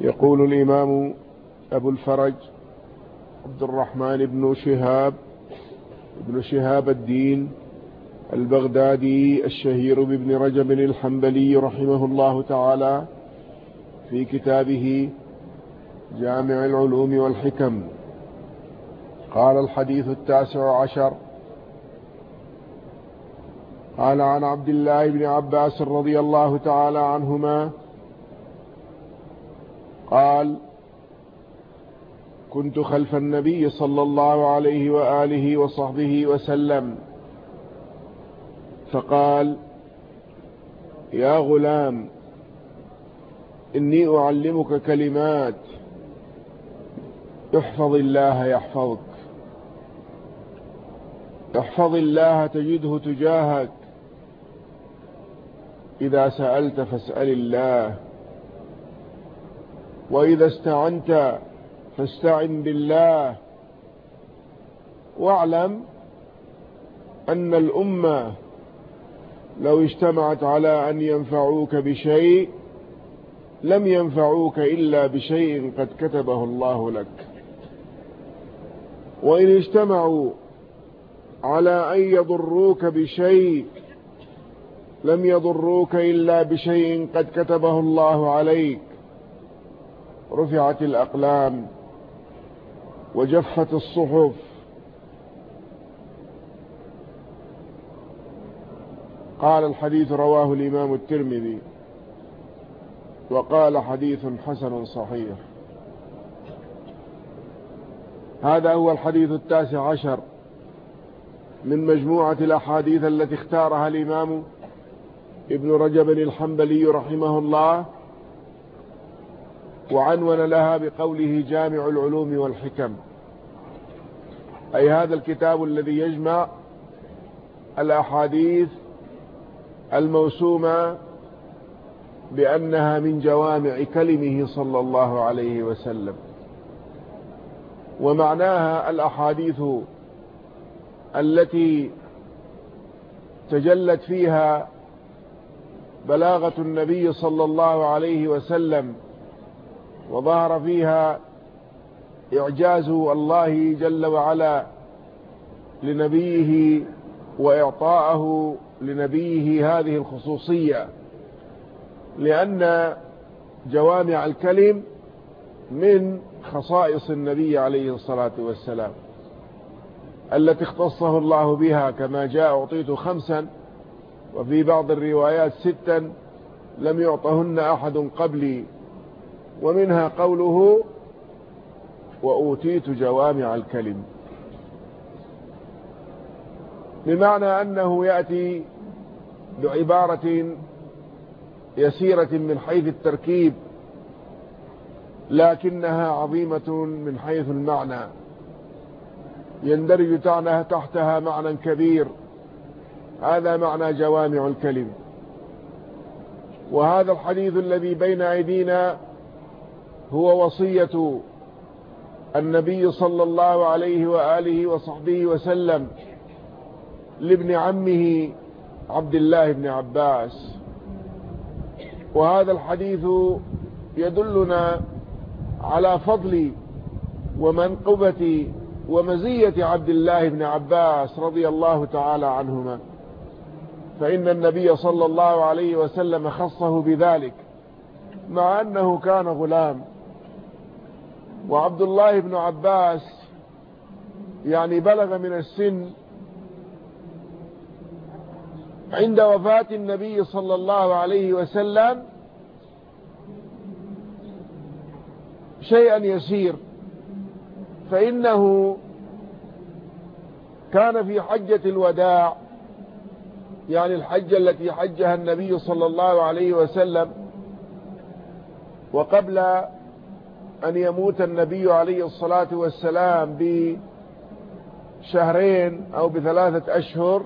يقول الإمام أبو الفرج عبد الرحمن بن شهاب ابن شهاب الدين البغدادي الشهير بابن رجب الحنبلي رحمه الله تعالى في كتابه جامع العلوم والحكم. قال الحديث التاسع عشر قال عن عبد الله بن عباس رضي الله تعالى عنهما قال كنت خلف النبي صلى الله عليه وآله وصحبه وسلم. فقال يا غلام إني أعلمك كلمات احفظ الله يحفظك احفظ الله تجده تجاهك إذا سألت فاسأل الله. وإذا استعنت فاستعن بالله. واعلم أن الأمة لو اجتمعت على أن ينفعوك بشيء لم ينفعوك إلا بشيء قد كتبه الله لك. وإن اجتمعوا على أن يضروك بشيء لم يضروك إلا بشيء قد كتبه الله عليك. رفعت الأقلام وجفت الصحف. قال الحديث رواه الإمام الترمذي وقال حديث حسن صحيح. هذا هو الحديث التاسع عشر من مجموعة الأحاديث التي اختارها الإمام ابن رجب الحنبلي رحمه الله وعنون لها بقوله جامع العلوم والحكم. أي هذا الكتاب الذي يجمع الأحاديث الموسومة بأنها من جوامع كلمه صلى الله عليه وسلم. ومعناها الأحاديث التي تجلت فيها بلاغة النبي صلى الله عليه وسلم وظهر فيها إعجاز الله جل وعلا لنبيه وإعطاءه لنبيه هذه الخصوصية لأن جوامع الكلم من خصائص النبي عليه الصلاة والسلام التي اختصه الله بها كما جاء أعطيت خمسا وفي بعض الروايات ستا لم يعطهن أحد قبلي. ومنها قوله وأوتيت جوامع الكلم. بمعنى أنه يأتي بعبارة يسيرة من حيث التركيب لكنها عظيمة من حيث المعنى. يندرج تحتها معنى كبير هذا معنى جوامع الكلم. وهذا الحديث الذي بين أيدينا هو وصية النبي صلى الله عليه وآله وصحبه وسلم لابن عمه عبد الله بن عباس. وهذا الحديث يدلنا على فضل ومنقبة ومزية عبد الله بن عباس رضي الله تعالى عنهما. فإن النبي صلى الله عليه وسلم خصه بذلك مع أنه كان غلام. وعبد الله بن عباس يعني بلغ من السن عند وفاة النبي صلى الله عليه وسلم شيئا يسير فإنه كان في حجة الوداع يعني الحجة التي حجها النبي صلى الله عليه وسلم وقبل أن يموت النبي عليه الصلاة والسلام بشهرين أو بثلاثة أشهر.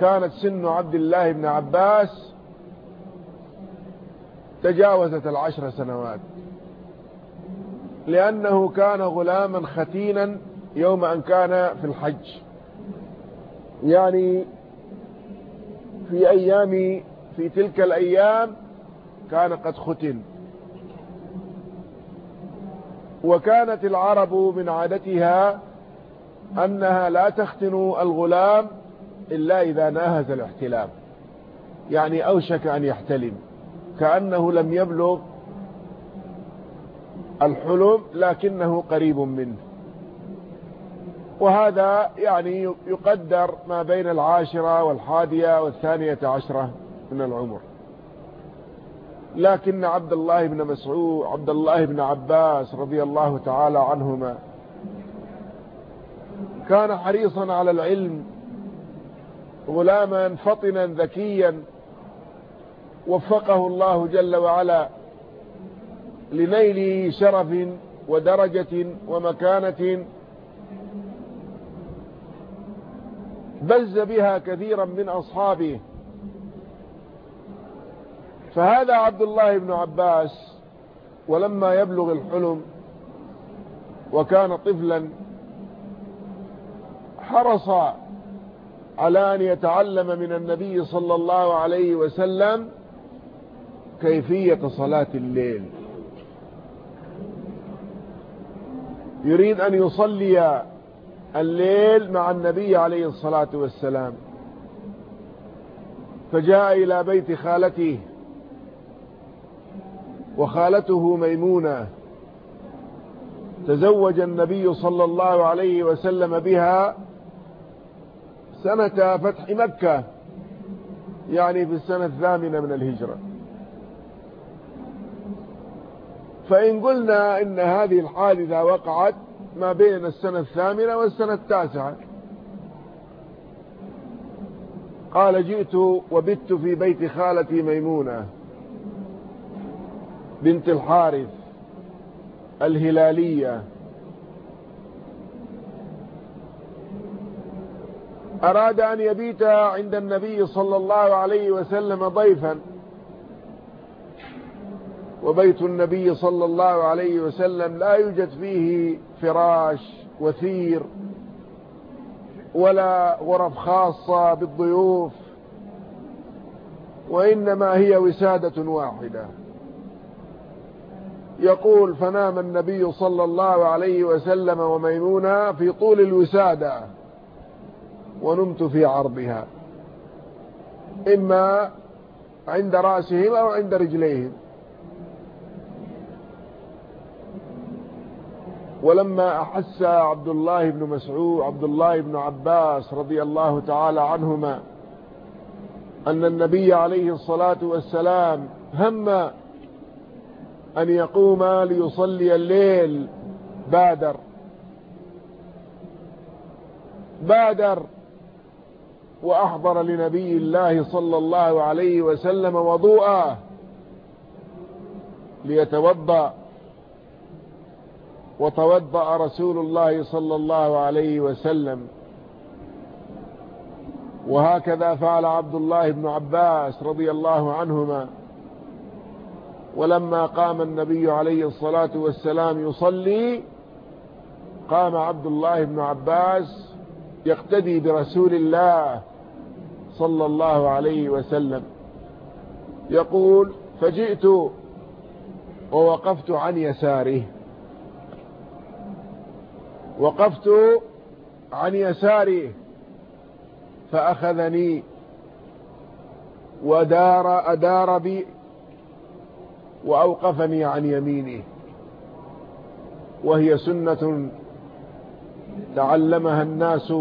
كانت سن عبد الله بن عباس تجاوزت العشر سنوات لأنه كان غلاما ختينا يوم أن كان في الحج. يعني في أيام في تلك الأيام كان قد ختن. وكانت العرب من عادتها أنها لا تختن الغلام إلا إذا ناهز الاحتلام. يعني أوشك أن يحتلم. كأنه لم يبلغ الحلم لكنه قريب منه. وهذا يعني يقدر ما بين العاشرة والحادية والثانية عشرة من العمر. لكن عبد الله بن مسعود عبد الله بن عباس رضي الله تعالى عنهما كان حريصا على العلم غلاما فطنا ذكيا وفقه الله جل وعلا لنيل شرف ودرجة ومكانة. بز بها كثيرا من أصحابه. فهذا عبد الله بن عباس ولما يبلغ الحلم وكان طفلا حرص على أن يتعلم من النبي صلى الله عليه وسلم كيفية صلاة الليل. يريد أن يصلي الليل مع النبي عليه الصلاة والسلام. فجاء إلى بيت خالته وخالته ميمونة تزوج النبي صلى الله عليه وسلم بها سنة فتح مكة يعني في السنة الثامنة من الهجرة. فإن قلنا إن هذه الحادثة وقعت ما بين السنة الثامنة والسنة التاسعة. قال جئت وبت في بيت خالتي ميمونة. بنت الحارث الهلالية. أراد أن يبيت عند النبي صلى الله عليه وسلم ضيفا. وبيت النبي صلى الله عليه وسلم لا يوجد فيه فراش وثير ولا غرف خاصة بالضيوف وإنما هي وسادة واحدة. يقول فنام النبي صلى الله عليه وسلم وميمونة في طول الوسادة ونمت في عرضها إما عند رأسهم أو عند رجليهم. ولما أحس عبد الله بن مسعود عبد الله بن عباس رضي الله تعالى عنهما أن النبي عليه الصلاة والسلام هم أن يقوم ليصلي الليل. بادر. بادر. وأحضر لنبي الله صلى الله عليه وسلم وضوءه. ليتوضأ. وتوضأ رسول الله صلى الله عليه وسلم. وهكذا فعل عبد الله بن عباس رضي الله عنهما. ولما قام النبي عليه الصلاة والسلام يصلي قام عبد الله بن عباس يقتدي برسول الله صلى الله عليه وسلم. يقول فجئت ووقفت عن يساره. وقفت عن يساري فأخذني ودار أدار بي وأوقفني عن يمينه وهي سنة تعلمها الناس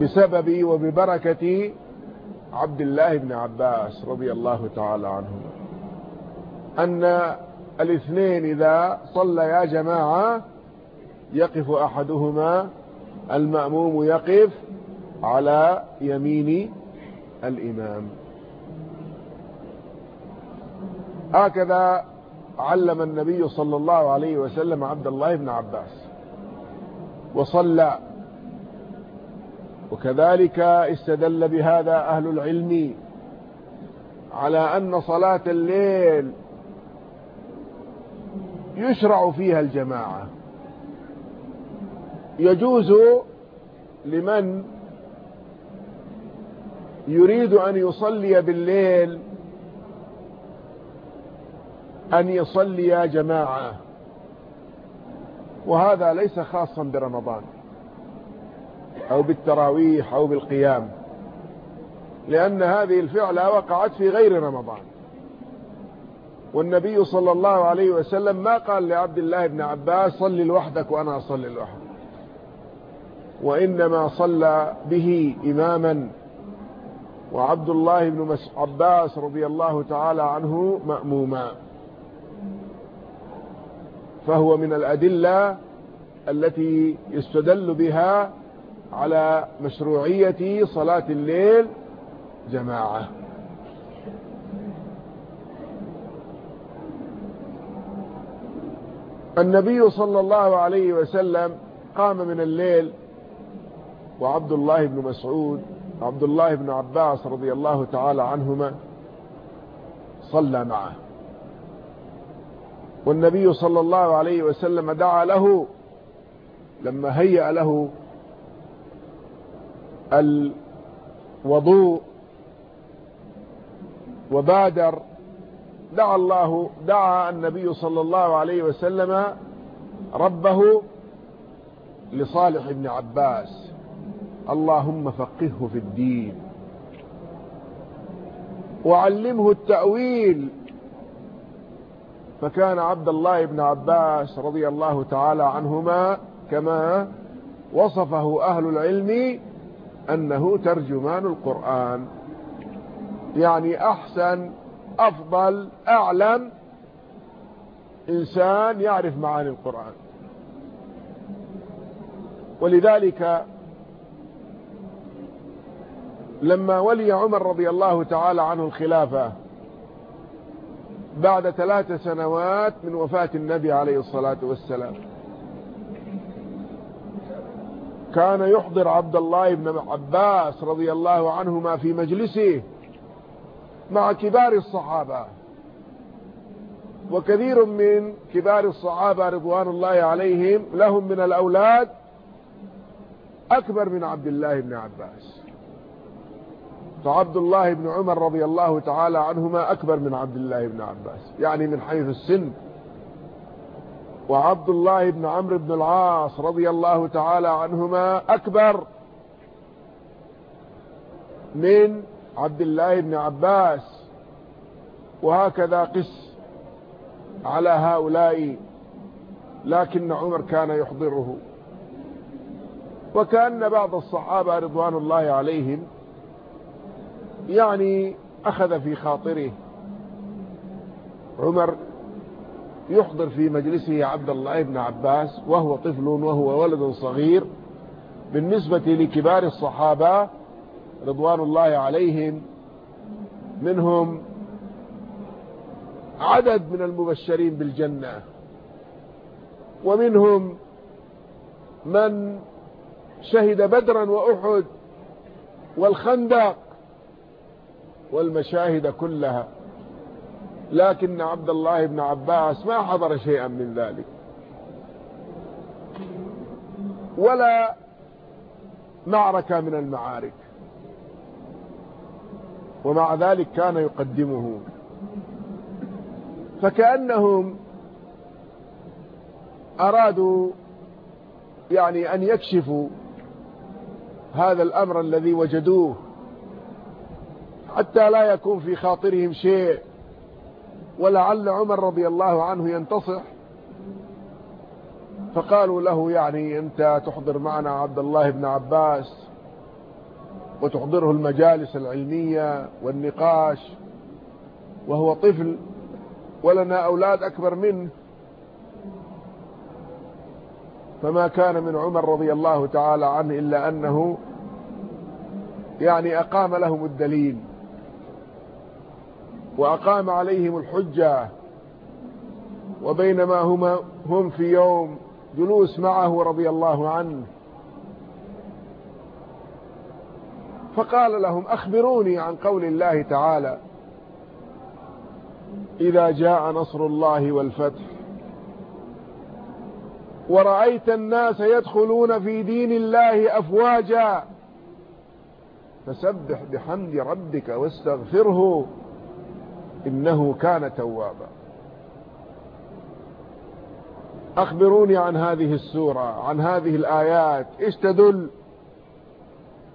بسبب وببركة عبد الله بن عباس رضي الله تعالى عنه. أن الاثنين إذا صلى يا جماعة يقف أحدهما المأموم يقف على يمين الإمام. هكذا علم النبي صلى الله عليه وسلم عبد الله بن عباس. وصلى. وكذلك استدل بهذا أهل العلم على أن صلاة الليل يشرع فيها الجماعة. يجوز لمن يريد أن يصلي بالليل أن يصلي جماعة. وهذا ليس خاصا برمضان أو بالتراويح أو بالقيام لأن هذه الفعلة وقعت في غير رمضان. والنبي صلى الله عليه وسلم ما قال لعبد الله بن عباس صل لوحدك وأنا أصلي لوحدي وإنما صلى به إماما. وعبد الله بن عباس رضي الله تعالى عنه مأموما. فهو من الأدلة التي يستدل بها على مشروعية صلاة الليل جماعة. النبي صلى الله عليه وسلم قام من الليل وعبد الله بن مسعود عبد الله بن عباس رضي الله تعالى عنهما صلى معه. والنبي صلى الله عليه وسلم دعا له لما هيأ له الوضوء وبادر دعا الله دعا النبي صلى الله عليه وسلم ربه لصالح بن عباس. اللهم فقهه في الدين. وعلمه التأويل فكان عبد الله بن عباس رضي الله تعالى عنهما كما وصفه أهل العلم أنه ترجمان القرآن. يعني أحسن أفضل أعلم إنسان يعرف معاني القرآن. ولذلك لما ولي عمر رضي الله تعالى عنه الخلافة بعد ثلاث سنوات من وفاة النبي عليه الصلاة والسلام. كان يحضر عبد الله بن عباس رضي الله عنهما في مجلسه مع كبار الصحابة. وكثير من كبار الصحابة رضوان الله عليهم لهم من الأولاد أكبر من عبد الله بن عباس. فعبد الله بن عمر رضي الله تعالى عنهما أكبر من عبد الله بن عباس يعني من حيث السن. وعبد الله بن عمرو بن العاص رضي الله تعالى عنهما أكبر من عبد الله بن عباس. وهكذا قس على هؤلاء لكن عمر كان يحضره. وكأن بعض الصحابة رضوان الله عليهم يعني أخذ في خاطره. عمر يحضر في مجلسه عبد الله بن عباس وهو طفل وهو ولد صغير بالنسبة لكبار الصحابة رضوان الله عليهم منهم عدد من المبشرين بالجنة ومنهم من شهد بدرا وأحد والخندق والمشاهد كلها. لكن عبد الله بن عباس ما حضر شيئا من ذلك. ولا معركة من المعارك. ومع ذلك كان يقدمه. فكأنهم أرادوا يعني أن يكشفوا هذا الأمر الذي وجدوه. حتى لا يكون في خاطرهم شيء. ولعل عمر رضي الله عنه ينتصح. فقالوا له يعني أنت تحضر معنا عبد الله بن عباس وتحضره المجالس العلمية والنقاش وهو طفل ولنا أولاد أكبر منه. فما كان من عمر رضي الله تعالى عنه إلا أنه يعني أقام لهم الدليل. وأقام عليهم الحجة وبينما هم, هم في يوم جلوس معه رضي الله عنه. فقال لهم أخبروني عن قول الله تعالى إذا جاء نصر الله والفتح ورأيت الناس يدخلون في دين الله أفواجا فسبح بحمد ربك واستغفره. إنه كان توابا. أخبروني عن هذه السورة عن هذه الآيات. إيش تدل؟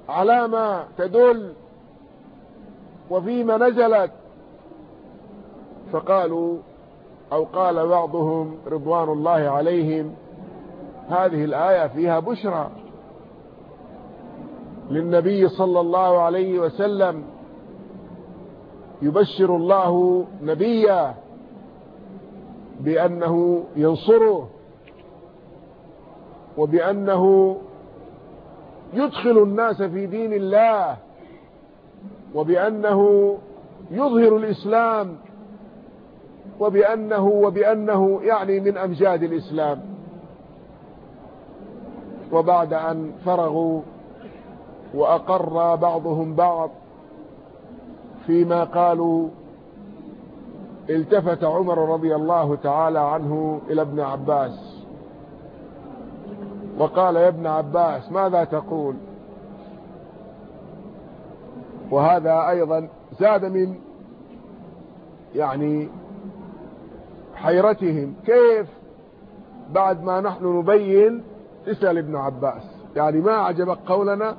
على ما تدل. وفيما نزلت. فقالوا أو قال بعضهم رضوان الله عليهم هذه الآية فيها بشرى للنبي صلى الله عليه وسلم. يبشر الله نبيا بأنه ينصره وبأنه يدخل الناس في دين الله وبأنه يظهر الإسلام وبأنه وبأنه يعني من أمجاد الإسلام. وبعد أن فرغوا وأقر بعضهم بعض فيما قالوا التفت عمر رضي الله تعالى عنه إلى ابن عباس. وقال يا ابن عباس ماذا تقول؟ وهذا أيضا زاد من يعني حيرتهم كيف بعد ما نحن نبين تسأل ابن عباس؟ يعني ما عجبك قولنا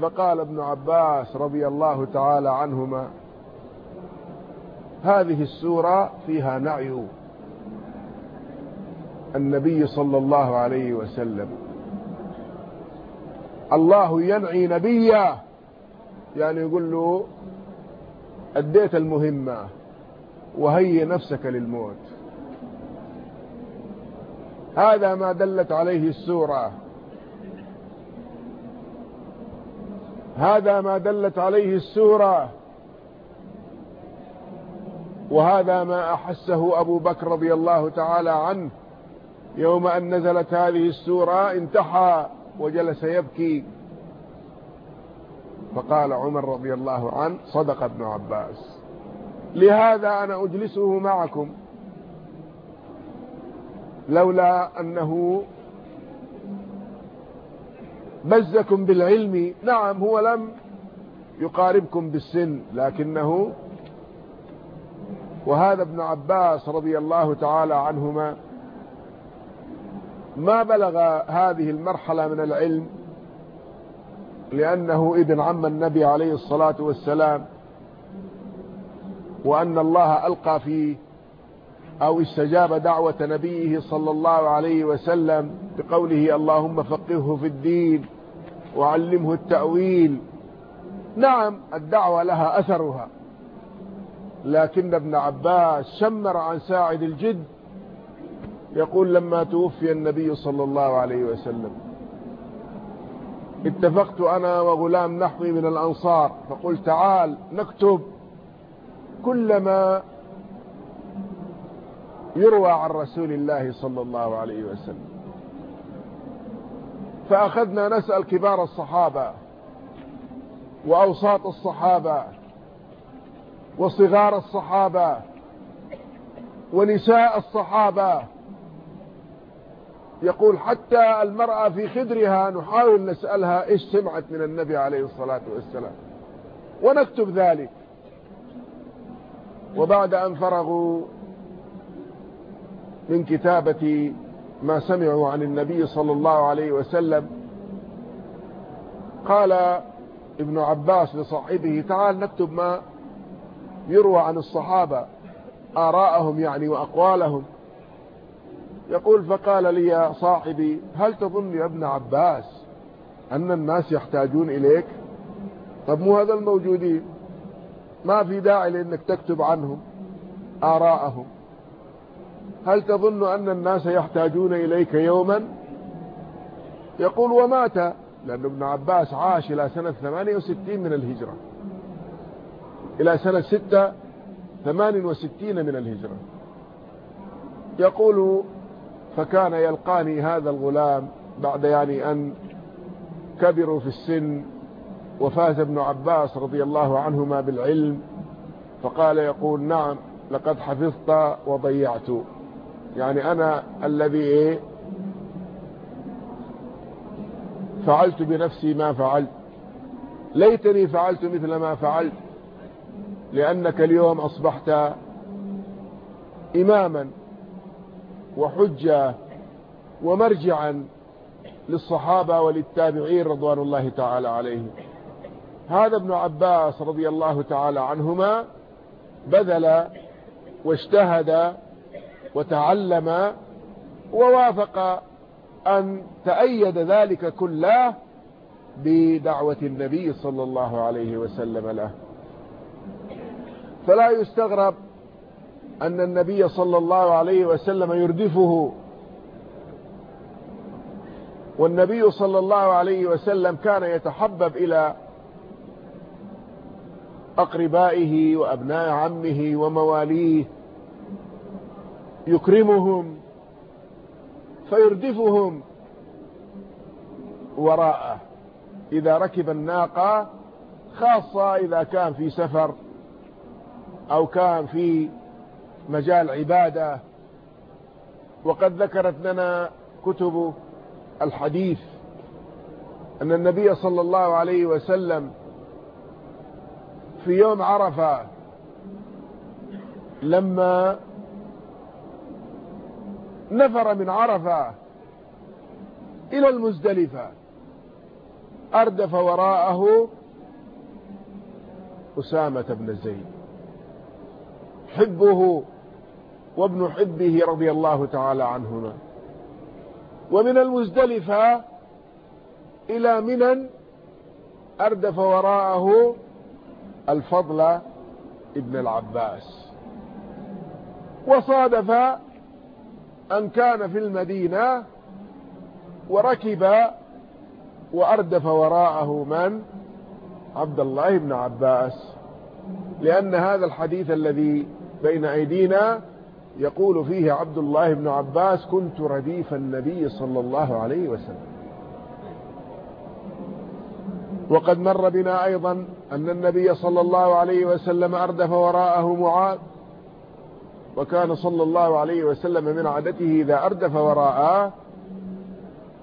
فقال ابن عباس رضي الله تعالى عنهما هذه السورة فيها نعي النبي صلى الله عليه وسلم. الله ينعي نبيه يعني يقول له أديت المهمة وهي نفسك للموت. هذا ما دلت عليه السورة. هذا ما دلت عليه السورة وهذا ما أحسه أبو بكر رضي الله تعالى عنه. يوم أن نزلت هذه السورة انتحى وجلس يبكي. فقال عمر رضي الله عنه صدق ابن عباس. لهذا أنا أجلسه معكم. لولا أنه بزكم بالعلم. نعم هو لم يقاربكم بالسن لكنه وهذا ابن عباس رضي الله تعالى عنهما ما بلغ هذه المرحلة من العلم لأنه ابن عم النبي عليه الصلاة والسلام وأن الله ألقى فيه أو استجاب دعوة نبيه صلى الله عليه وسلم بقوله اللهم فقهه في الدين وعلمه التأويل. نعم الدعوة لها أثرها. لكن ابن عباس شمر عن ساعد الجد يقول لما توفي النبي صلى الله عليه وسلم اتفقت أنا وغلام نحوي من الأنصار فقلت تعال نكتب كل ما يروى عن رسول الله صلى الله عليه وسلم. فأخذنا نسأل كبار الصحابة وأوساط الصحابة وصغار الصحابة ونساء الصحابة. يقول حتى المرأة في خدرها نحاول نسألها إيش سمعت من النبي عليه الصلاة والسلام. ونكتب ذلك. وبعد أن فرغوا من كتابة ما سمعوا عن النبي صلى الله عليه وسلم. قال ابن عباس لصاحبه تعال نكتب ما يروى عن الصحابة آراءهم يعني وأقوالهم. يقول فقال لي يا صاحبي هل تظن يا ابن عباس أن الناس يحتاجون إليك؟ طب مو هذا الموجودين؟ ما في داعي لأنك تكتب عنهم آراءهم. هل تظن أن الناس يحتاجون إليك يوما؟ يقول ومات لأن ابن عباس عاش إلى سنة 68 من الهجرة. إلى سنة 6 68 من الهجرة. يقول فكان يلقاني هذا الغلام بعد يعني أن كبروا في السن وفاز ابن عباس رضي الله عنهما بالعلم فقال يقول نعم لقد حفظت وضيعت. يعني أنا الذي إيه؟ فعلت بنفسي ما فعلت. ليتني فعلت مثل ما فعلت. لأنك اليوم أصبحت إماما وحجة ومرجعا للصحابة وللتابعين رضوان الله تعالى عليهم. هذا ابن عباس رضي الله تعالى عنهما بذل واجتهد وتعلم ووافق أن تأيد ذلك كله بدعوة النبي صلى الله عليه وسلم له. فلا يستغرب أن النبي صلى الله عليه وسلم يردفه. والنبي صلى الله عليه وسلم كان يتحبب إلى أقربائه وأبناء عمه ومواليه يكرمهم فيردفهم وراءه. إذا ركب الناقة خاصة إذا كان في سفر أو كان في مجال عبادة. وقد ذكرت لنا كتب الحديث أن النبي صلى الله عليه وسلم في يوم عرفة لما نفر من عرفة إلى المزدلفة. أردف وراءه أسامة بن زيد. حبه وابن حبه رضي الله تعالى عنهما. ومن المزدلفة إلى منى أردف وراءه الفضل ابن العباس. وصادف أن كان في المدينة وركب وأردف وراءه من؟ عبد الله بن عباس. لأن هذا الحديث الذي بين أيدينا يقول فيه عبد الله بن عباس كنت رديف النبي صلى الله عليه وسلم. وقد مر بنا أيضا أن النبي صلى الله عليه وسلم أردف وراءه معاذ وكان صلى الله عليه وسلم من عادته إذا أردف وراءه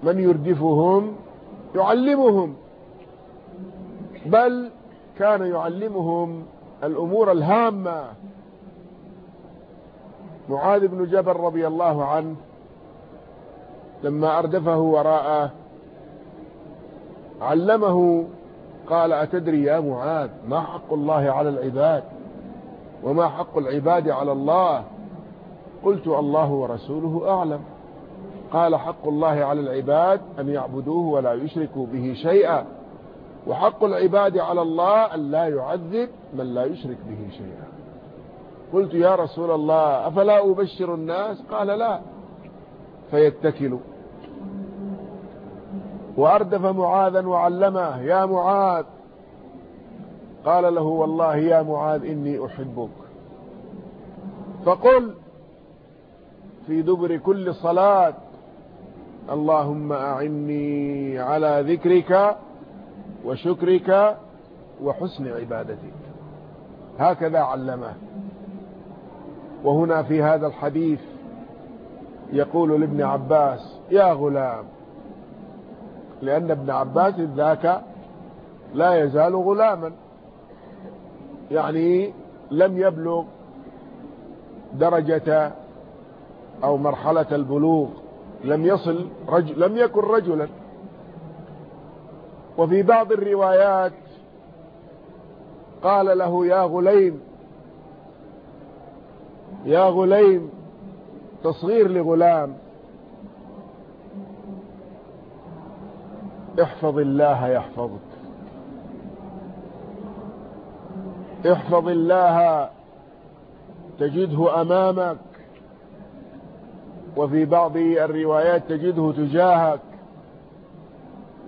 من يردفهم يعلمهم بل كان يعلمهم الأمور الهامة. معاذ بن جبل رضي الله عنه لما أردفه وراءه علمه قال أتدري يا معاذ ما حق الله على العباد؟ وما حق العباد على الله. قلت الله ورسوله أعلم. قال حق الله على العباد أن يعبدوه ولا يشركوا به شيئا. وحق العباد على الله أن لا يعذب من لا يشرك به شيئا. قلت يا رسول الله أفلا أبشر الناس؟ قال لا فيتكلوا وأردف معاذا وعلمه يا معاذ قال له والله يا معاذ إني أحبك. فقل في دبر كل صلاة اللهم أعني على ذكرك وشكرك وحسن عبادتك. هكذا علمه. وهنا في هذا الحديث يقول لابن عباس يا غلام لأن ابن عباس ذاك لا يزال غلاما. يعني لم يبلغ درجة أو مرحلة البلوغ لم يصل رجل لم يكن رجلا. وفي بعض الروايات قال له يا غليم يا غليم تصغير لغلام. احفظ الله يحفظك. احفظ الله تجده أمامك. وفي بعض الروايات تجده تجاهك.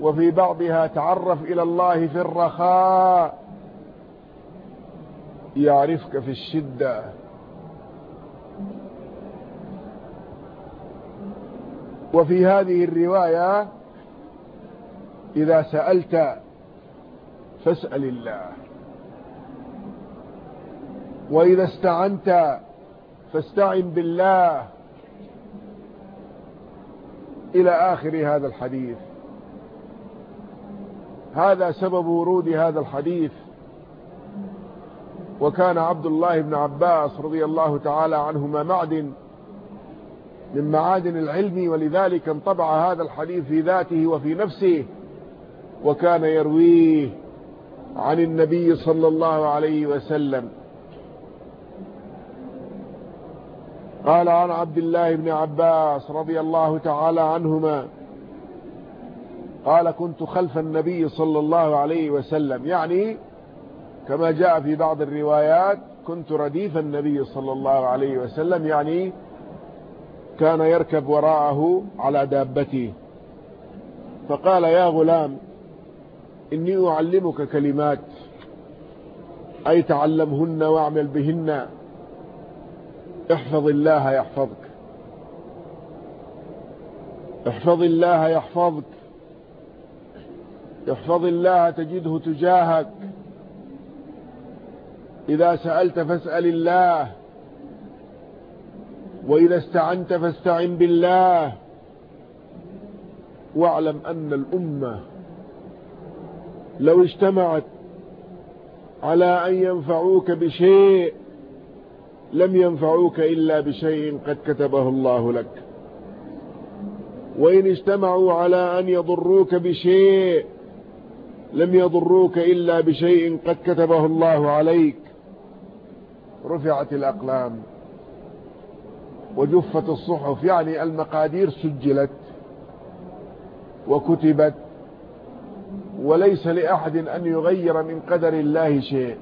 وفي بعضها تعرف إلى الله في الرخاء. يعرفك في الشدة. وفي هذه الرواية إذا سألت فاسأل الله. وإذا استعنت فاستعن بالله إلى آخر هذا الحديث. هذا سبب ورود هذا الحديث. وكان عبد الله بن عباس رضي الله تعالى عنهما معدن من معادن العلم ولذلك انطبع هذا الحديث في ذاته وفي نفسه وكان يرويه عن النبي صلى الله عليه وسلم. قال عن عبد الله بن عباس رضي الله تعالى عنهما قال كنت خلف النبي صلى الله عليه وسلم. يعني كما جاء في بعض الروايات كنت رديف النبي صلى الله عليه وسلم. يعني كان يركب وراءه على دابته. فقال يا غلام إني أعلمك كلمات أي تعلمهن وأعمل بهن. احفظ الله يحفظك. احفظ الله يحفظك. احفظ الله تجده تجاهك. إذا سألت فاسأل الله. وإذا استعنت فاستعن بالله. واعلم أن الأمة لو اجتمعت على أن ينفعوك بشيء لم ينفعوك إلا بشيء قد كتبه الله لك. وإن اجتمعوا على أن يضروك بشيء لم يضروك إلا بشيء قد كتبه الله عليك. رفعت الأقلام. وجفت الصحف يعني المقادير سجلت. وكتبت. وليس لأحد أن يغير من قدر الله شيء.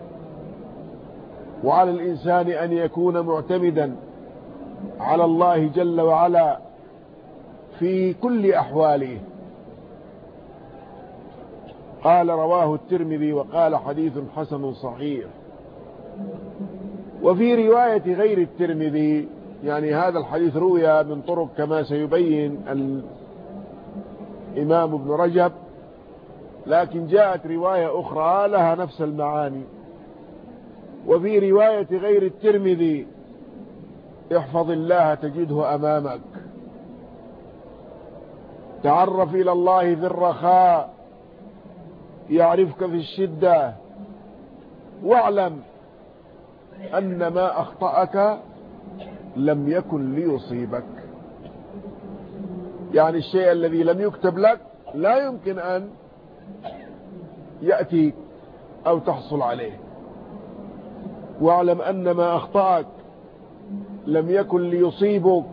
وعلى الإنسان أن يكون معتمدا على الله جل وعلا في كل أحواله. قال رواه الترمذي وقال حديث حسن صحيح. وفي رواية غير الترمذي يعني هذا الحديث روي من طرق كما سيبين الإمام ابن رجب لكن جاءت رواية أخرى لها نفس المعاني. وفي رواية غير الترمذي احفظ الله تجده أمامك. تعرف إلى الله في الرخاء يعرفك في الشدة. واعلم أن ما أخطأك لم يكن ليصيبك. يعني الشيء الذي لم يكتب لك لا يمكن أن يأتي أو تحصل عليه. واعلم أن ما أخطأك لم يكن ليصيبك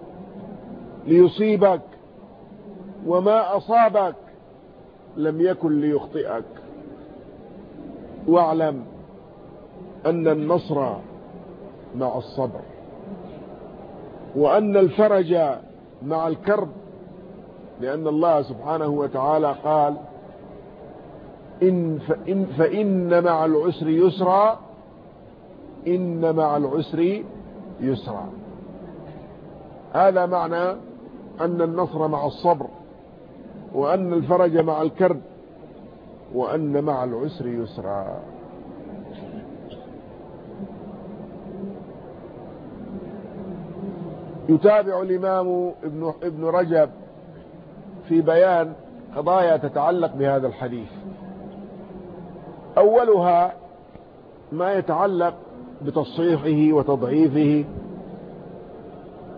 ليصيبك وما أصابك لم يكن ليخطئك. واعلم أن النصر مع الصبر وأن الفرج مع الكرب لأن الله سبحانه وتعالى قال إن فإن, فإن مع العسر يسرا إن مع العسر يسرا. هذا معنى أن النصر مع الصبر وأن الفرج مع الكرب وأن مع العسر يسرا. يتابع الإمام ابن, ابن رجب في بيان قضايا تتعلق بهذا الحديث. أولها ما يتعلق بتصحيحه وتضعيفه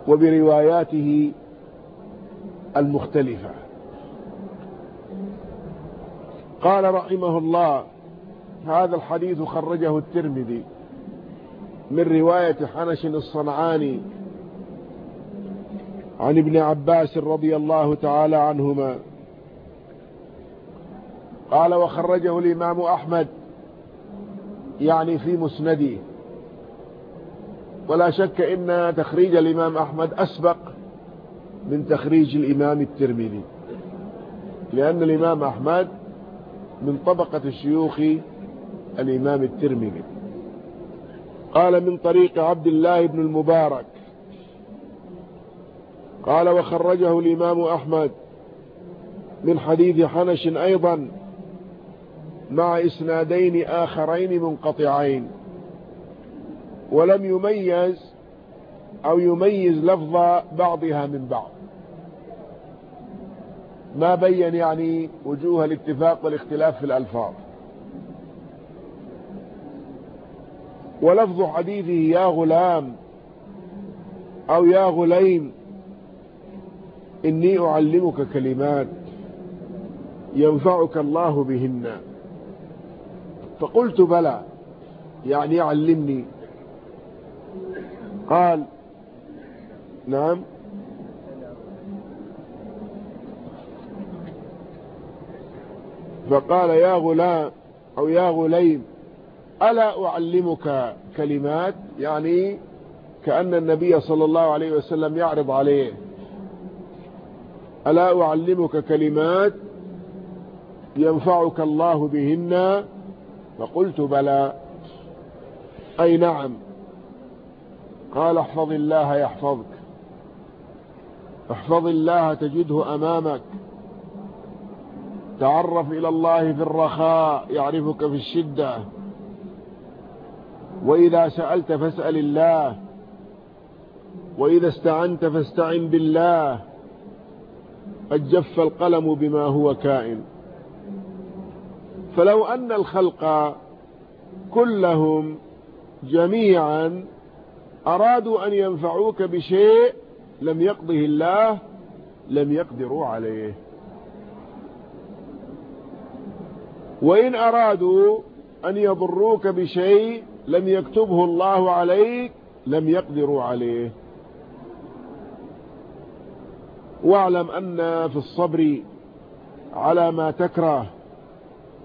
وبرواياته المختلفة. قال رحمه الله هذا الحديث خرجه الترمذي من رواية حنش الصنعاني عن ابن عباس رضي الله تعالى عنهما. قال وخرجه الإمام أحمد يعني في مسنده. ولا شك إن تخريج الإمام أحمد أسبق من تخريج الإمام الترمذي. لأن الإمام أحمد من طبقة الشيوخ الإمام الترمذي. قال من طريق عبد الله بن المبارك. قال وخرجه الإمام أحمد من حديث حنش أيضا مع إسنادين آخرين منقطعين. ولم يميز أو يميز لفظ بعضها من بعض. ما بين يعني وجوه الاتفاق والاختلاف في الألفاظ. ولفظ حديثه يا غلام أو يا غليم إني أعلمك كلمات ينفعك الله بهن. فقلت بلى يعني علمني. قال نعم فقال يا غلام أو يا غليم ألا أعلمك كلمات يعني كأن النبي صلى الله عليه وسلم يعرض عليه ألا أعلمك كلمات ينفعك الله بهن فقلت بلى أي نعم قال احفظ الله يحفظك. احفظ الله تجده أمامك. تعرف إلى الله في الرخاء يعرفك في الشدة. وإذا سألت فاسأل الله. وإذا استعنت فاستعن بالله. قد جف القلم بما هو كائن. فلو أن الخلق كلهم جميعا أرادوا أن ينفعوك بشيء لم يقضه الله لم يقدروا عليه. وإن أرادوا أن يضروك بشيء لم يكتبه الله عليك لم يقدروا عليه. واعلم أن في الصبر على ما تكره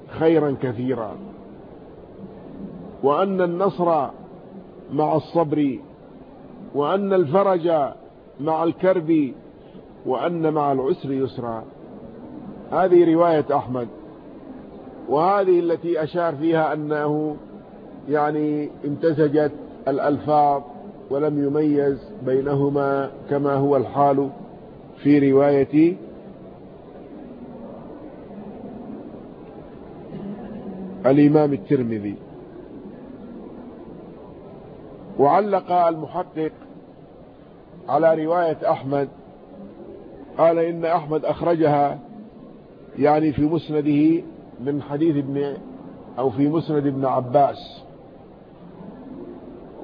خيرا كثيرا وأن النصر مع الصبر وأن الفرج مع الكرب وأن مع العسر يسرا. هذه رواية أحمد. وهذه التي أشار فيها أنه يعني امتزجت الألفاظ ولم يميز بينهما كما هو الحال في رواية الإمام الترمذي. وعلق المحقق على رواية أحمد. قال إن أحمد أخرجها يعني في مسنده من حديث ابن أو في مسند ابن عباس.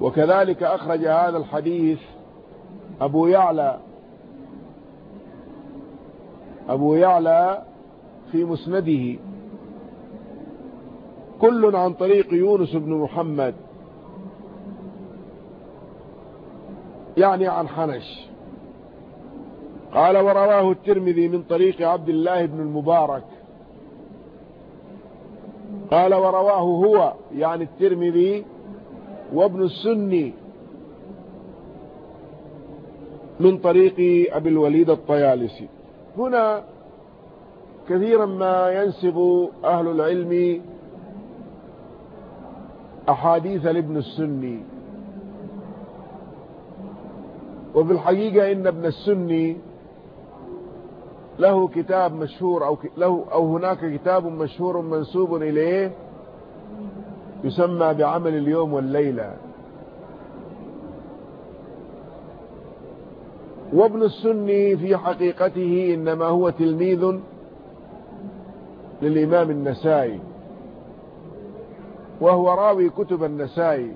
وكذلك أخرج هذا الحديث أبو يعلى أبو يعلى في مسنده. كل عن طريق يونس بن محمد. يعني عن حنش. قال ورواه الترمذي من طريق عبد الله بن المبارك. قال ورواه هو يعني الترمذي وابن السني من طريق أبي الوليد الطيالسي. هنا كثيرا ما ينسب أهل العلم أحاديث لابن السني. وفي الحقيقة إن ابن السني له كتاب مشهور أو, له أو هناك كتاب مشهور منسوب إليه يسمى بعمل اليوم والليلة. وابن السني في حقيقته إنما هو تلميذ للإمام النسائي وهو راوي كتب النسائي.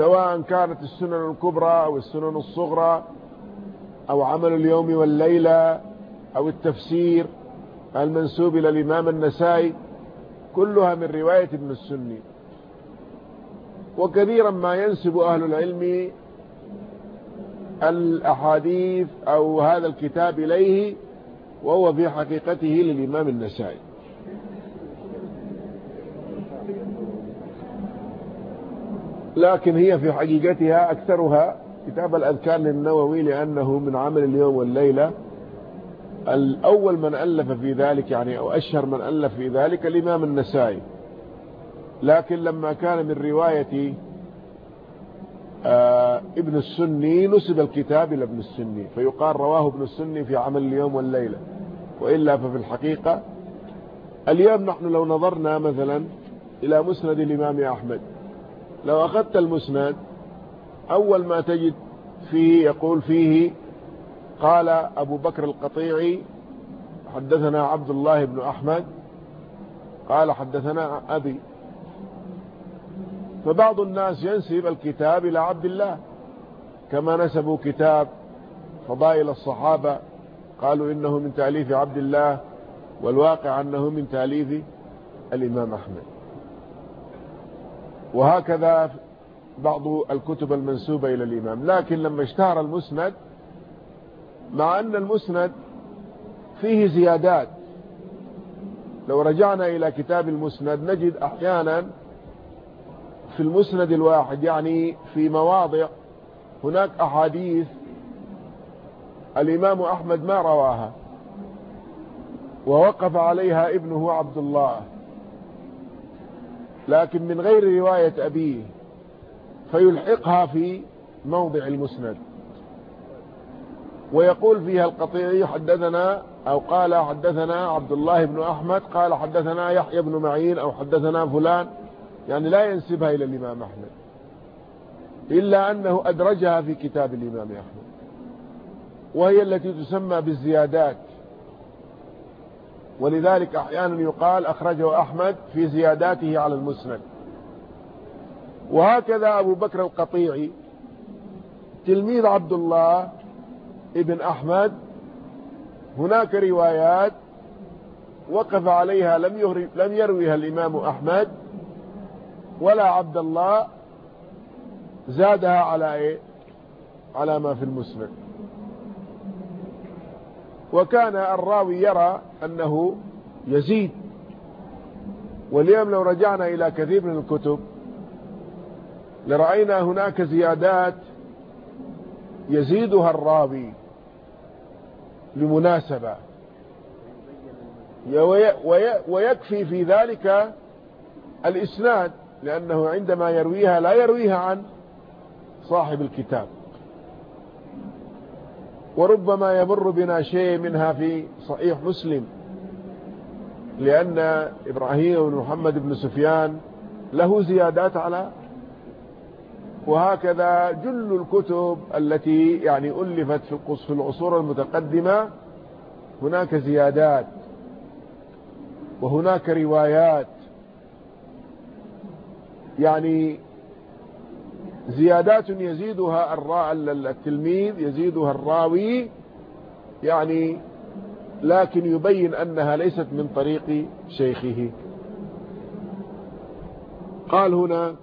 سواء كانت السنن الكبرى أو السنن الصغرى أو عمل اليوم والليلة أو التفسير المنسوب إلى الإمام النسائي كلها من رواية ابن السني. وكثيرا ما ينسب أهل العلم الأحاديث أو هذا الكتاب إليه وهو في حقيقته للإمام النسائي. لكن هي في حقيقتها أكثرها كتاب الأذكار للنووي لأنه من عمل اليوم والليلة. الأول من ألف في ذلك يعني أو أشهر من ألف في ذلك الإمام النسائي. لكن لما كان من رواية آه ابن السني نسب الكتاب إلى ابن السني فيقال رواه ابن السني في عمل اليوم والليلة. وإلا ففي الحقيقة اليوم نحن لو نظرنا مثلا إلى مسند الإمام أحمد لو أخذت المسند أول ما تجد فيه يقول فيه قال أبو بكر القطيعي حدثنا عبد الله بن أحمد قال حدثنا أبي. فبعض الناس ينسب الكتاب إلى عبد الله كما نسبوا كتاب فضائل الصحابة قالوا إنه من تأليف عبد الله والواقع أنه من تأليف الإمام أحمد. وهكذا بعض الكتب المنسوبة إلى الإمام. لكن لما اشتهر المسند مع أن المسند فيه زيادات لو رجعنا إلى كتاب المسند نجد أحيانا في المسند الواحد يعني في مواضع هناك أحاديث الإمام أحمد ما رواها ووقف عليها ابنه عبد الله. لكن من غير رواية أبيه فيلحقها في موضع المسند. ويقول فيها القطيعي حدثنا أو قال حدثنا عبد الله بن أحمد قال حدثنا يحيى بن معين أو حدثنا فلان. يعني لا ينسبها إلى الإمام أحمد. إلا أنه أدرجها في كتاب الإمام أحمد. وهي التي تسمى بالزيادات. ولذلك أحيانا يقال أخرجه أحمد في زياداته على المسند. وهكذا أبو بكر القطيعي تلميذ عبد الله ابن أحمد هناك روايات وقف عليها لم لم يرويها الإمام أحمد ولا عبد الله زادها على إيه؟ على ما في المسند. وكان الراوي يرى أنه يزيد. واليوم لو رجعنا إلى كثير من الكتب لرأينا هناك زيادات يزيدها الراوي لمناسبة. ويكفي في ذلك الإسناد لأنه عندما يرويها لا يرويها عن صاحب الكتاب. وربما يمر بنا شيء منها في صحيح مسلم لأن إبراهيم بن محمد بن سفيان له زيادات على وهكذا جل الكتب التي يعني ألفت في العصور المتقدمة هناك زيادات وهناك روايات. يعني زيادات يزيدها التلميذ يزيدها الراوي يعني لكن يبين أنها ليست من طريق شيخه. قال هنا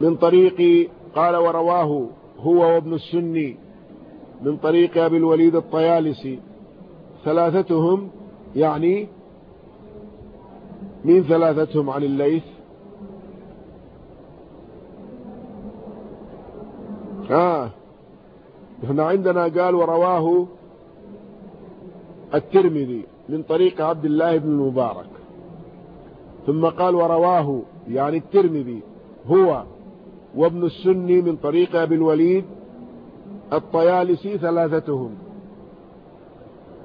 من طريق قال ورواه هو وابن السني من طريق أبي الوليد الطيالسي. ثلاثتهم يعني من ثلاثتهم عن الليث آه. هنا عندنا قال ورواه الترمذي من طريق عبد الله بن المبارك. ثم قال ورواه يعني الترمذي هو وابن السني من طريق أبي الوليد الطيالسي ثلاثتهم.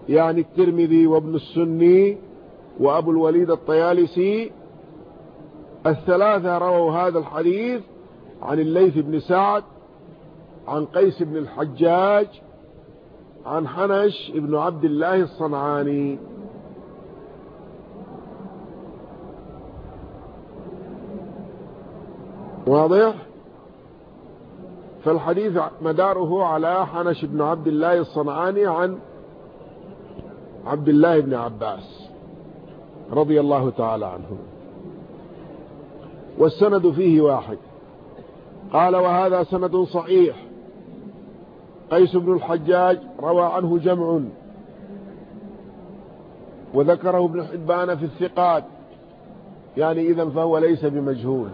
يعني الترمذي وابن السني وأبو الوليد الطيالسي الثلاثة رووا هذا الحديث عن الليث بن سعد عن قيس بن الحجاج عن حنش بن عبد الله الصنعاني. واضح؟ فالحديث مداره على حنش بن عبد الله الصنعاني عن عبد الله بن عباس رضي الله تعالى عنه. والسند فيه واحد. قال وهذا سند صحيح. قيس بن الحجاج روى عنه جمع وذكره ابن حبان في الثقات يعني إذا فهو ليس بمجهول.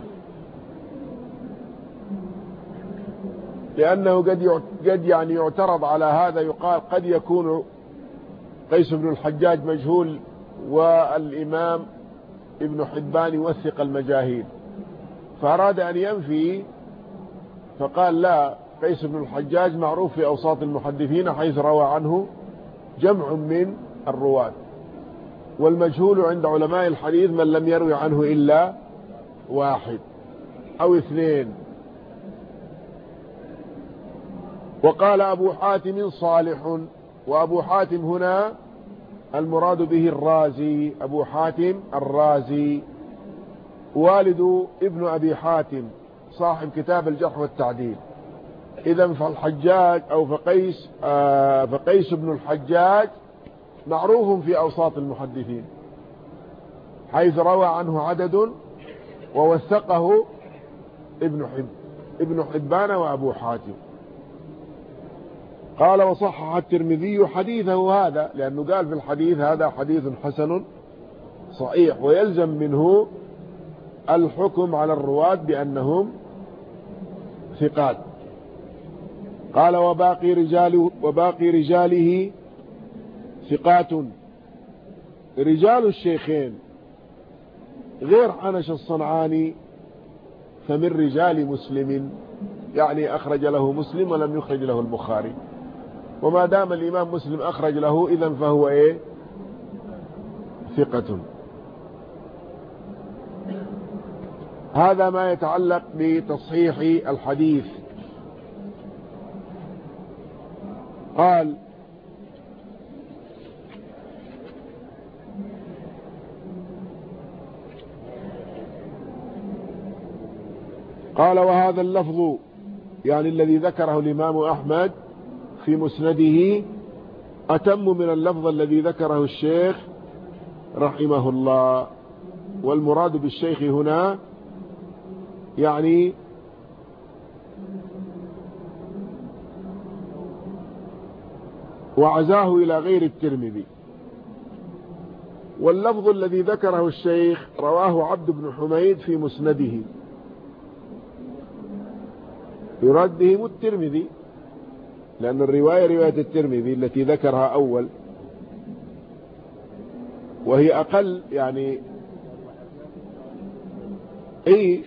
لأنه قد قد يعني يعترض على هذا يقال قد يكون قيس بن الحجاج مجهول والإمام ابن حبان يوثق المجاهيل. فأراد أن ينفي فقال لا قيس بن الحجاج معروف في أوساط المحدثين حيث روى عنه جمع من الرواة. والمجهول عند علماء الحديث من لم يروي عنه إلا واحد أو اثنين. وقال أبو حاتم صالح وأبو حاتم هنا المراد به الرازي أبو حاتم الرازي. والد ابن أبي حاتم صاحب كتاب الجرح والتعديل. إذا فالحجاج أو فقيس آه فقيس بن الحجاج معروف في أوساط المحدثين حيث روى عنه عدد ووثقه ابن حب ابن حبان وأبو حاتم. قال وصحح الترمذي حديثه هذا لأنه قال في الحديث هذا حديث حسن صحيح ويلزم منه الحكم على الرواة بأنهم ثقات. قال وباقي رجاله وباقي رجاله ثقات. رجال الشيخين غير عنش الصنعاني فمن رجال مسلم يعني أخرج له مسلم ولم يخرج له البخاري. وما دام الإمام مسلم أخرج له إذا فهو إيه؟ ثقة. هذا ما يتعلق بتصحيح الحديث. قال قال وهذا اللفظ يعني الذي ذكره الإمام أحمد في مسنده أتم من اللفظ الذي ذكره الشيخ رحمه الله والمراد بالشيخ هنا يعني وعزاه إلى غير الترمذي. واللفظ الذي ذكره الشيخ رواه عبد بن حميد في مسنده. يراد بهم الترمذي لأن الرواية رواية الترمذي التي ذكرها أول. وهي أقل يعني أي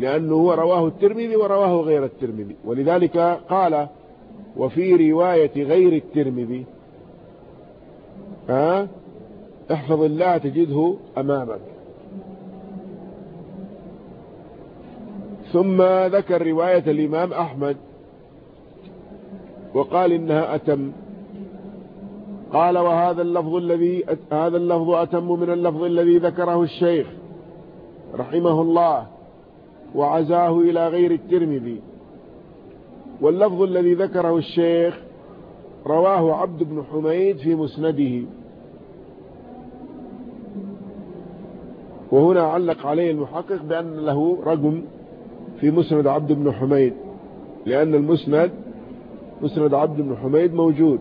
لأنه هو رواه الترمذي ورواه غير الترمذي. ولذلك قال وفي رواية غير الترمذي. ها؟ احفظ الله تجده أمامك. ثم ذكر رواية الإمام أحمد وقال إنها أتم. قال وهذا اللفظ الذي هذا اللفظ أتم من اللفظ الذي ذكره الشيخ رحمه الله وعزاه إلى غير الترمذي. واللفظ الذي ذكره الشيخ رواه عبد بن حميد في مسنده. وهنا علق عليه المحقق بأن له رقم في مسند عبد بن حميد لأن المسند مسند عبد بن حميد موجود.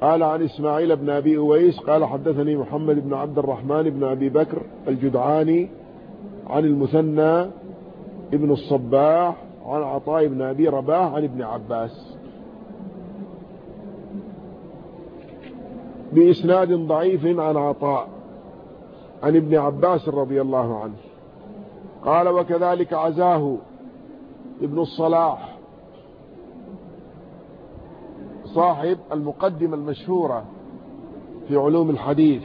قال عن إسماعيل بن أبي أويس قال حدثني محمد بن عبد الرحمن بن أبي بكر الجدعاني عن المثنى ابن الصباح عن عطاء بن أبي رباح عن ابن عباس. بإسناد ضعيف عن عطاء عن ابن عباس رضي الله عنه. قال وكذلك عزاه ابن الصلاح صاحب المقدمة المشهورة في علوم الحديث.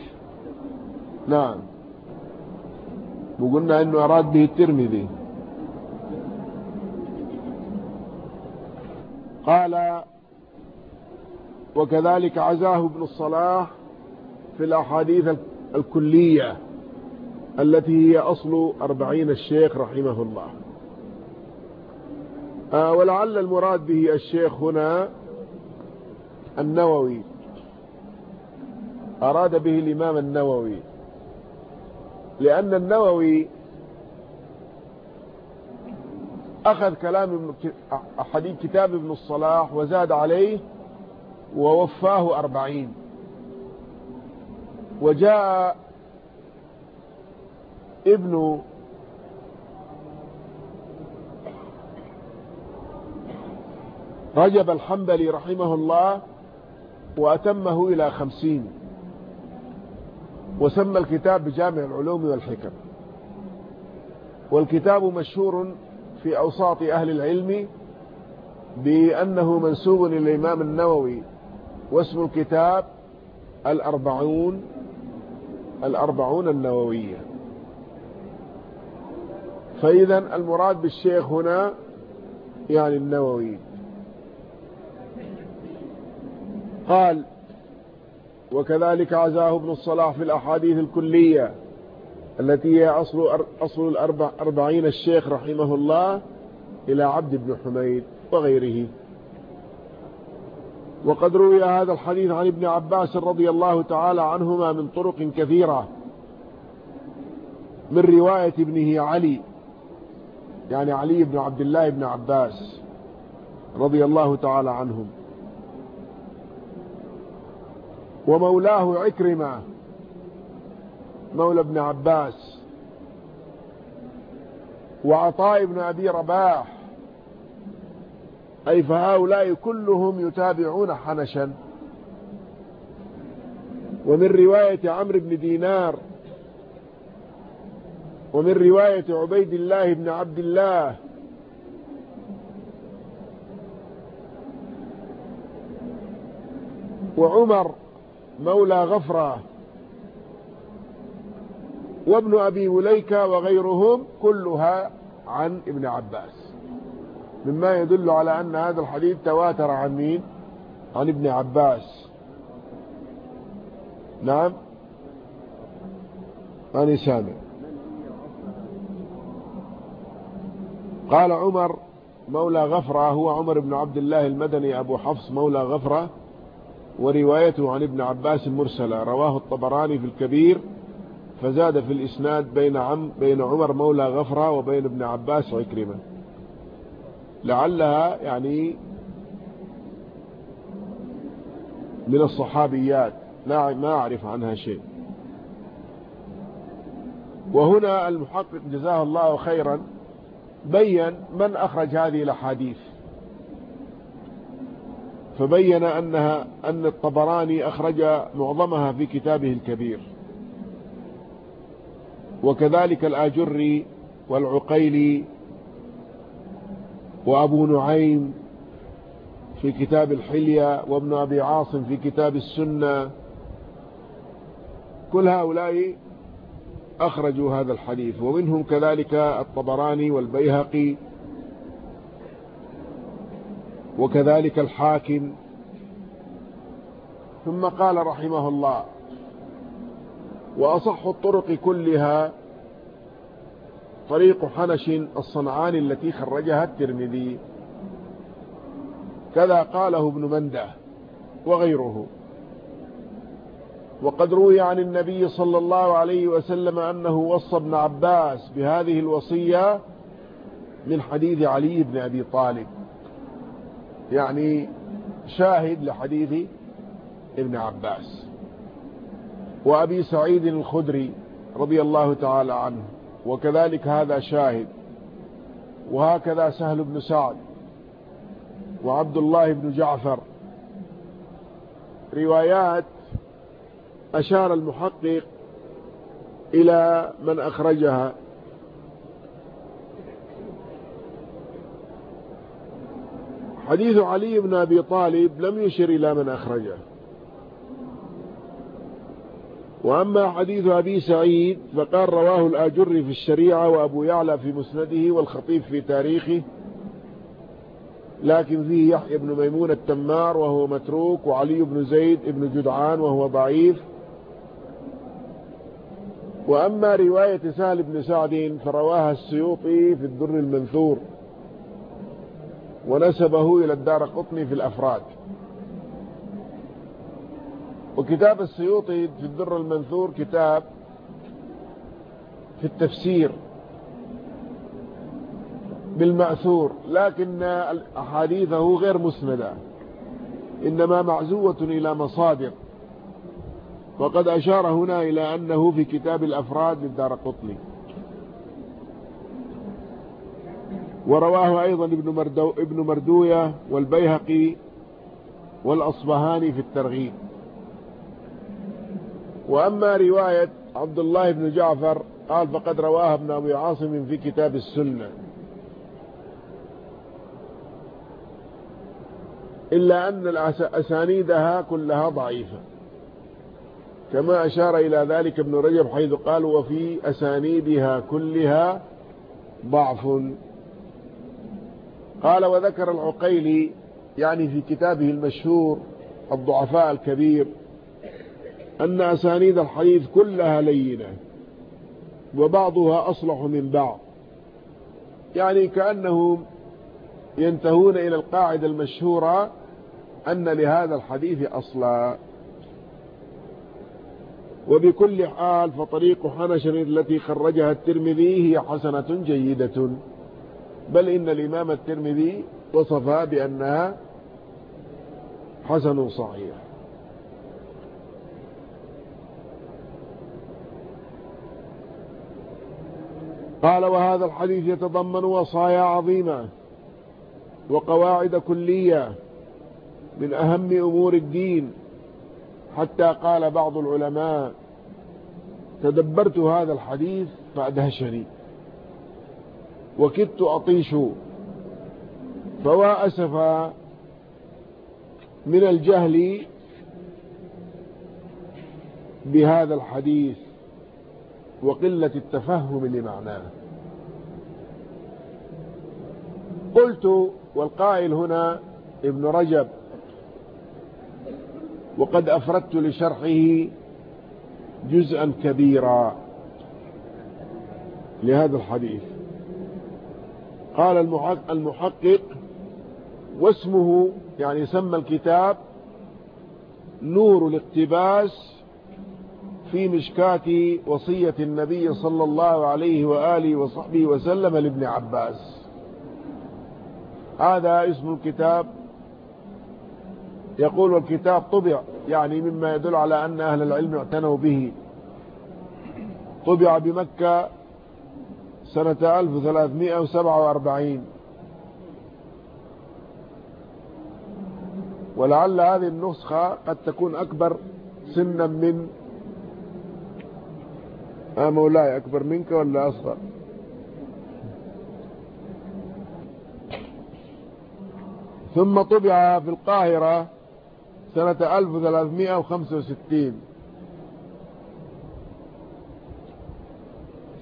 نعم. وقلنا إنه أراد به الترمذي. قال وكذلك عزاه ابن الصلاح في الأحاديث الكلية التي هي أصل أربعين الشيخ رحمه الله. آه ولعل المراد به الشيخ هنا النووي. أراد به الإمام النووي. لأن النووي أخذ كلام حديث كتاب ابن الصلاح وزاد عليه ووفاه أربعين. وجاء ابن رجب الحنبلي رحمه الله وأتمه إلى خمسين. وسمى الكتاب بجامع العلوم والحكم. والكتاب مشهور في أوساط أهل العلم بأنه منسوب إلى الإمام النووي واسم الكتاب الأربعون الأربعون النووية. فإذا المراد بالشيخ هنا يعني النووي. قال وكذلك عزاه ابن الصلاح في الأحاديث الكلية. التي هي أصل, أصل الأربع أربعين الشيخ رحمه الله إلى عبد بن حميد وغيره. وقد روي هذا الحديث عن ابن عباس رضي الله تعالى عنهما من طرق كثيرة من رواية ابنه علي يعني علي بن عبد الله بن عباس رضي الله تعالى عنهم. ومولاه عكرمة مولى ابن عباس وعطاء بن أبي رباح. أي فهؤلاء كلهم يتابعون حنشا. ومن رواية عمرو بن دينار. ومن رواية عبيد الله بن عبد الله. وعمر مولى غفرة. وابن أبي مليكة وغيرهم كلها عن ابن عباس. مما يدل على أن هذا الحديث تواتر عن مين؟ عن ابن عباس. نعم. عن سامع قال عمر مولى غفرة هو عمر بن عبد الله المدني أبو حفص مولى غفرة وروايته عن ابن عباس مرسلة رواه الطبراني في الكبير فزاد في الإسناد بين عم بين عمر مولى غفرة وبين ابن عباس عكرمة. لعلها يعني من الصحابيات. لا ما أعرف عنها شيء. وهنا المحقق جزاه الله خيرا بين من أخرج هذه الأحاديث. فبين أنها أن الطبراني أخرج معظمها في كتابه الكبير. وكذلك الآجري والعقيلي وأبو نعيم في كتاب الحلية وابن أبي عاصم في كتاب السنة. كل هؤلاء أخرجوا هذا الحديث ومنهم كذلك الطبراني والبيهقي وكذلك الحاكم. ثم قال رحمه الله وأصح الطرق كلها طريق حنش الصنعاني التي خرجها الترمذي. كذا قاله ابن مندة وغيره. وقد روي عن النبي صلى الله عليه وسلم أنه وصى ابن عباس بهذه الوصية من حديث علي بن أبي طالب. يعني شاهد لحديث ابن عباس. وأبي سعيد الخدري رضي الله تعالى عنه وكذلك هذا شاهد وهكذا سهل بن سعد وعبد الله بن جعفر. روايات أشار المحقق إلى من أخرجها. حديث علي بن أبي طالب لم يشر إلى من أخرجه. وأما حديث أبي سعيد فقال رواه الآجر في الشريعة وأبو يعلى في مسنده والخطيب في تاريخه لكن فيه يحيى بن ميمون التمار وهو متروك وعلي بن زيد بن جدعان وهو ضعيف. وأما رواية سهل بن سعد فرواها السيوطي في الدر المنثور ونسبه إلى الدار قطني في الأفراد. وكتاب السيوطي في الدر المنثور كتاب في التفسير بالمأثور لكن أحاديثه غير مسندة إنما معزوة إلى مصادر. وقد أشار هنا إلى أنه في كتاب الأفراد للدار قطني. ورواه أيضا ابن, مردو ابن مردوية والبيهقي والأصبهاني في الترغيب. وأما رواية عبد الله بن جعفر قال فقد رواها ابن أبي عاصم في كتاب السنة. إلا أن أسانيدها كلها ضعيفة. كما أشار إلى ذلك ابن رجب حيث قال وفي أسانيدها كلها ضعف. قال وذكر العقيلي يعني في كتابه المشهور الضعفاء الكبير أن أسانيد الحديث كلها لينة وبعضها أصلح من بعض. يعني كأنهم ينتهون إلى القاعدة المشهورة أن لهذا الحديث أصلا. وبكل حال فطريق حنشر التي خرجها الترمذي هي حسنة جيدة. بل إن الإمام الترمذي وصفها بأنها حسن صحيح. قال وهذا الحديث يتضمن وصايا عظيمة وقواعد كلية من أهم أمور الدين. حتى قال بعض العلماء تدبرت هذا الحديث فأدهشني وكدت أطيش فوا أسفا من الجهل بهذا الحديث. وقلة التفهم لمعناه. قلت والقائل هنا ابن رجب وقد أفردت لشرحه جزءا كبيرا لهذا الحديث. قال المحقق واسمه يعني سمى الكتاب نور الاقتباس في مشكاة وصية النبي صلى الله عليه وآله وصحبه وسلم لابن عباس. هذا اسم الكتاب يقول الكتاب طبع يعني مما يدل على أن أهل العلم اعتنوا به. طبع بمكة سنة 1347 ولعل هذه النسخة قد تكون أكبر سنا من آه مولاي أكبر منك ولا أصغر؟ ثم طبع في القاهرة سنة 1365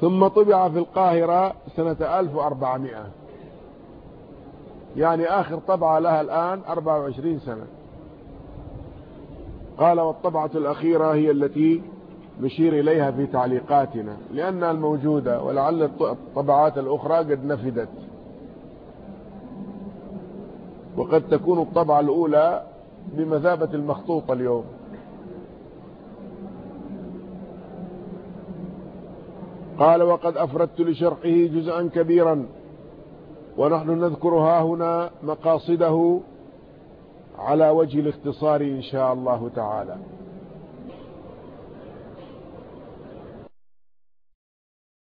ثم طبع في القاهرة سنة 1400 يعني آخر طبعة لها الآن 24 سنة. قال والطبعة الأخيرة هي التي نشير إليها في تعليقاتنا لأنها الموجودة ولعل الطبعات الأخرى قد نفدت. وقد تكون الطبعة الأولى بمثابة المخطوطة اليوم. قال وقد أفردت لشرحه جزءا كبيرا ونحن نذكرها هنا مقاصده على وجه الاختصار إن شاء الله تعالى.